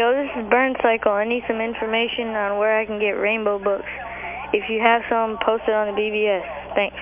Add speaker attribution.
Speaker 1: Yo, this is Burn Cycle. I need some information on where I can get rainbow books. If you have some, post it on the BBS. Thanks.